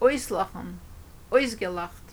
auslachen, ausgelacht.